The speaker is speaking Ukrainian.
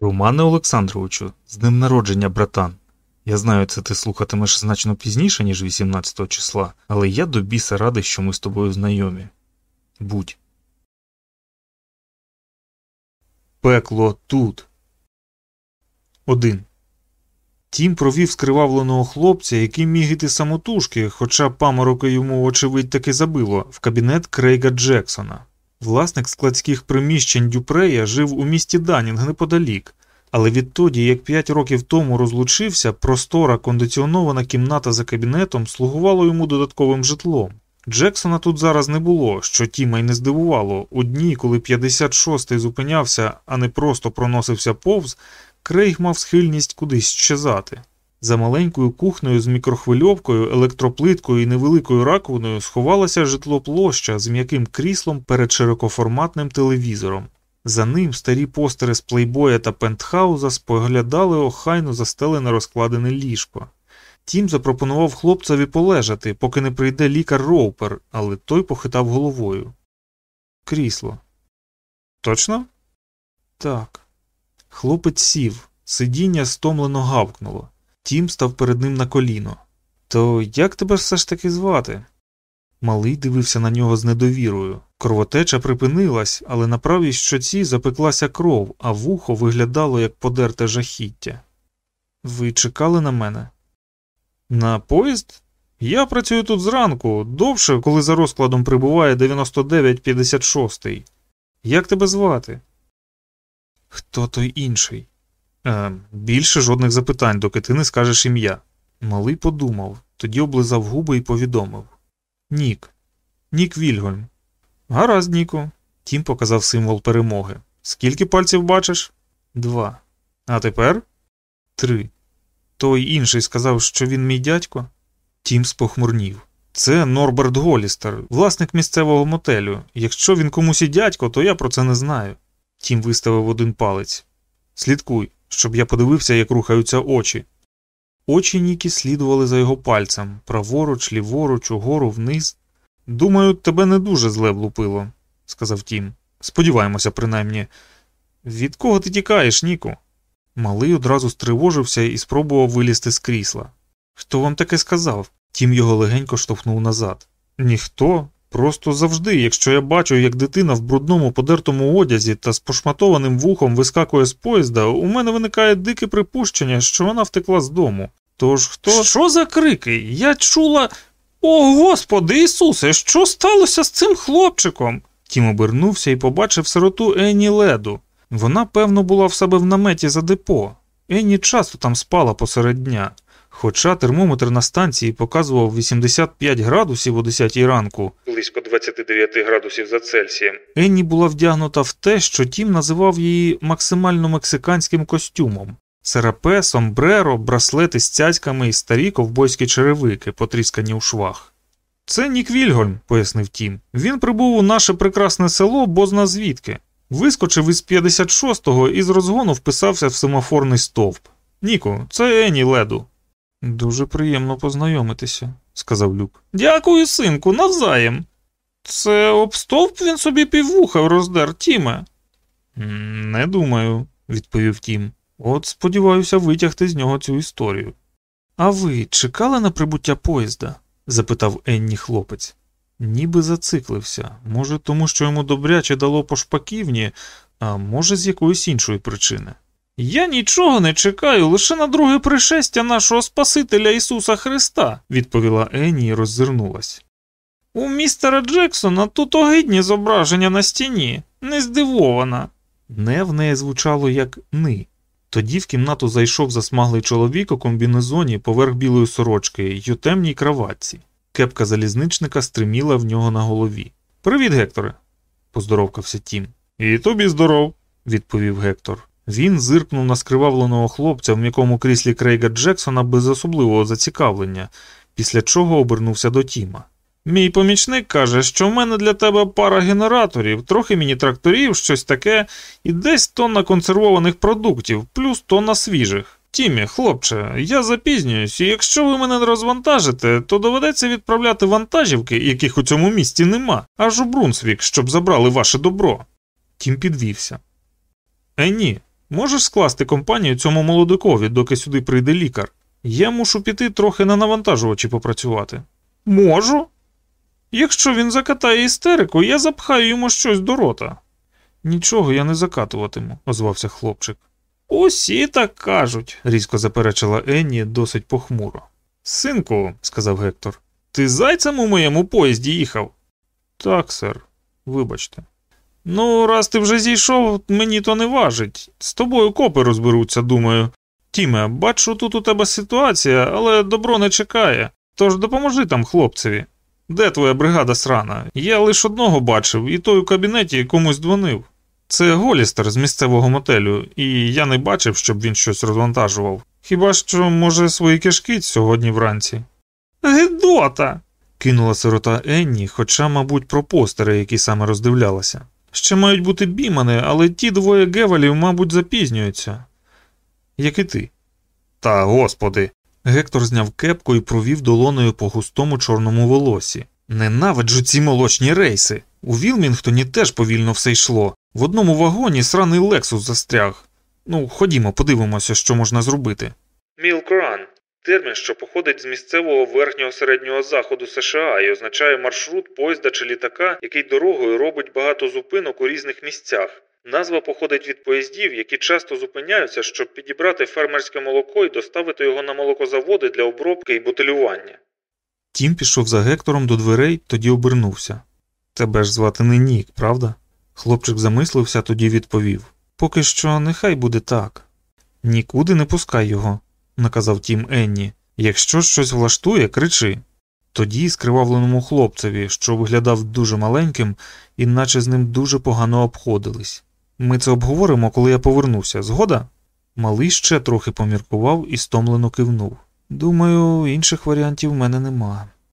Романе Олександровичу, з днем народження, братан. Я знаю, це ти слухатимеш значно пізніше, ніж 18 числа, але я до біса радий, що ми з тобою знайомі. Будь. Пекло тут. Один. Тім провів скривавленого хлопця, який міг іти самотужки, хоча памороки йому, очевидь, таки забило, в кабінет Крейга Джексона. Власник складських приміщень Дюпрея жив у місті Данінг неподалік, але відтоді, як п'ять років тому розлучився, простора кондиціонована кімната за кабінетом слугувала йому додатковим житлом. Джексона тут зараз не було, що Тіма й не здивувало. У дні, коли 56-й зупинявся, а не просто проносився повз, Крейг мав схильність кудись щезати. За маленькою кухнею з мікрохвильовкою, електроплиткою і невеликою раковиною сховалася житло площа з м'яким кріслом перед широкоформатним телевізором. За ним старі постери з плейбоя та пентхауза споглядали охайно застелене розкладене ліжко. Тім запропонував хлопцеві полежати, поки не прийде лікар Роупер, але той похитав головою. Крісло. Точно? Так. Хлопець сів, сидіння стомлено гавкнуло. Тім став перед ним на коліно. То як тебе все ж таки звати? Малий дивився на нього з недовірою. Кровотеча припинилась, але на правій щоці запеклася кров, а вухо виглядало як подерте жахіття. Ви чекали на мене? На поїзд? Я працюю тут зранку, довше, коли за розкладом прибуває 9956. Як тебе звати? Хто той інший? Е, Більше жодних запитань, доки ти не скажеш ім'я. Малий подумав, тоді облизав губи і повідомив Нік. Нік Вільгольм. Гаразд, Ніку. Тім показав символ перемоги. Скільки пальців бачиш? Два. А тепер? Три. Той інший сказав, що він мій дядько. Тім спохмурнів. Це Норберт Голістер, власник місцевого мотелю. Якщо він комусь і дядько, то я про це не знаю. Тім виставив один палець. Слідкуй, щоб я подивився, як рухаються очі. Очі Нікі слідували за його пальцем праворуч, ліворуч, угору, вниз. Думаю, тебе не дуже зле влупило, сказав Тім. Сподіваємося, принаймні. Від кого ти тікаєш, Ніку? Малий одразу стривожився і спробував вилізти з крісла. Хто вам таке сказав? Тім його легенько штовхнув назад. Ніхто. Просто завжди, якщо я бачу, як дитина в брудному подертому одязі та з пошматованим вухом вискакує з поїзда, у мене виникає дике припущення, що вона втекла з дому. Тож хто. Що за крики? Я чула. О Господи Ісусе, що сталося з цим хлопчиком? Тім обернувся і побачив сироту Енні Леду. Вона, певно, була в себе в наметі за депо. Енні часто там спала посеред дня. Хоча термометр на станції показував 85 градусів о 10 ранку, близько 29 градусів за Цельсієм, Енні була вдягнута в те, що Тім називав її максимально мексиканським костюмом. Серапе, сомбреро, браслети з цяцьками і старі ковбойські черевики, потріскані у швах. Це Нік Вільгольм, пояснив Тім. Він прибув у наше прекрасне село, бозна звідки. Вискочив із 56-го і з розгону вписався в семафорний стовп. Ніку, це Ені Леду. Дуже приємно познайомитися, сказав Люк. Дякую, синку, навзаєм. Це об стовп він собі піввуха роздер, Тіме. Не думаю, відповів Тім. От сподіваюся витягти з нього цю історію. А ви чекали на прибуття поїзда? запитав Енні хлопець. Ніби зациклився, може, тому що йому добряче дало по шпаківні, а може, з якоїсь іншої причини. Я нічого не чекаю, лише на друге пришестя нашого Спасителя Ісуса Христа, відповіла Енні і роззирнулась. У містера Джексона тут огидні зображення на стіні, не здивована. Не в неї звучало як ни. Тоді в кімнату зайшов засмаглий чоловік у комбінезоні поверх білої сорочки й у темній краватці. Кепка залізничника стриміла в нього на голові. Привіт, Гекторе, поздоровкався Тім. І тобі здоров, відповів Гектор. Він зиркнув на скривавленого хлопця в м'якому кріслі Крейга Джексона без особливого зацікавлення, після чого обернувся до Тіма. Мій помічник каже, що в мене для тебе пара генераторів, трохи міні-тракторів, щось таке, і десь тонна консервованих продуктів, плюс тонна свіжих. Тімі, хлопче, я запізнююсь, і якщо ви мене не розвантажите, то доведеться відправляти вантажівки, яких у цьому місті нема, аж у Брунсвік, щоб забрали ваше добро. Тім підвівся. Е, ні, Можеш скласти компанію цьому молодикові, доки сюди прийде лікар. Я мушу піти трохи на навантажувачі попрацювати. Можу. Якщо він закатає істерику, я запхаю йому щось до рота. Нічого я не закатуватиму, озвався хлопчик. Усі так кажуть, різко заперечила Енні досить похмуро. Синку, сказав Гектор, ти зайцем у моєму поїзді їхав? Так, сер, вибачте. Ну, раз ти вже зійшов, мені то не важить. З тобою копи розберуться, думаю. Тіме, бачу, тут у тебе ситуація, але добро не чекає. Тож допоможи там хлопцеві. Де твоя бригада срана? Я лише одного бачив, і той у кабінеті комусь дзвонив. Це Голістер з місцевого мотелю, і я не бачив, щоб він щось розвантажував. Хіба що, може, свої кишки сьогодні вранці? Гедота. кинула сирота Енні, хоча, мабуть, про постери, які саме роздивлялася. Ще мають бути бімани, але ті двоє гевалів, мабуть, запізнюються. Як і ти. Та господи. Гектор зняв кепку і провів долоною по густому чорному волосі. Ненавиджу ці молочні рейси. У Вілмінгтоні теж повільно все йшло. В одному вагоні сраний Лексус застряг. Ну, ходімо, подивимося, що можна зробити. Мілкран термін, що походить з місцевого верхнього середнього заходу США і означає маршрут поїзда чи літака, який дорогою робить багато зупинок у різних місцях. Назва походить від поїздів, які часто зупиняються, щоб підібрати фермерське молоко і доставити його на молокозаводи для обробки і бутилювання. Тім пішов за Гектором до дверей, тоді обернувся. Тебе ж звати не Нік, правда? Хлопчик замислився, тоді відповів Поки що нехай буде так. Нікуди не пускай його, наказав тім Енні. Якщо щось влаштує, кричи. Тоді скривавленому хлопцеві, що виглядав дуже маленьким, і наче з ним дуже погано обходились. Ми це обговоримо, коли я повернуся, згода? Малий ще трохи поміркував і стомлено кивнув. Думаю, інших варіантів в мене нема.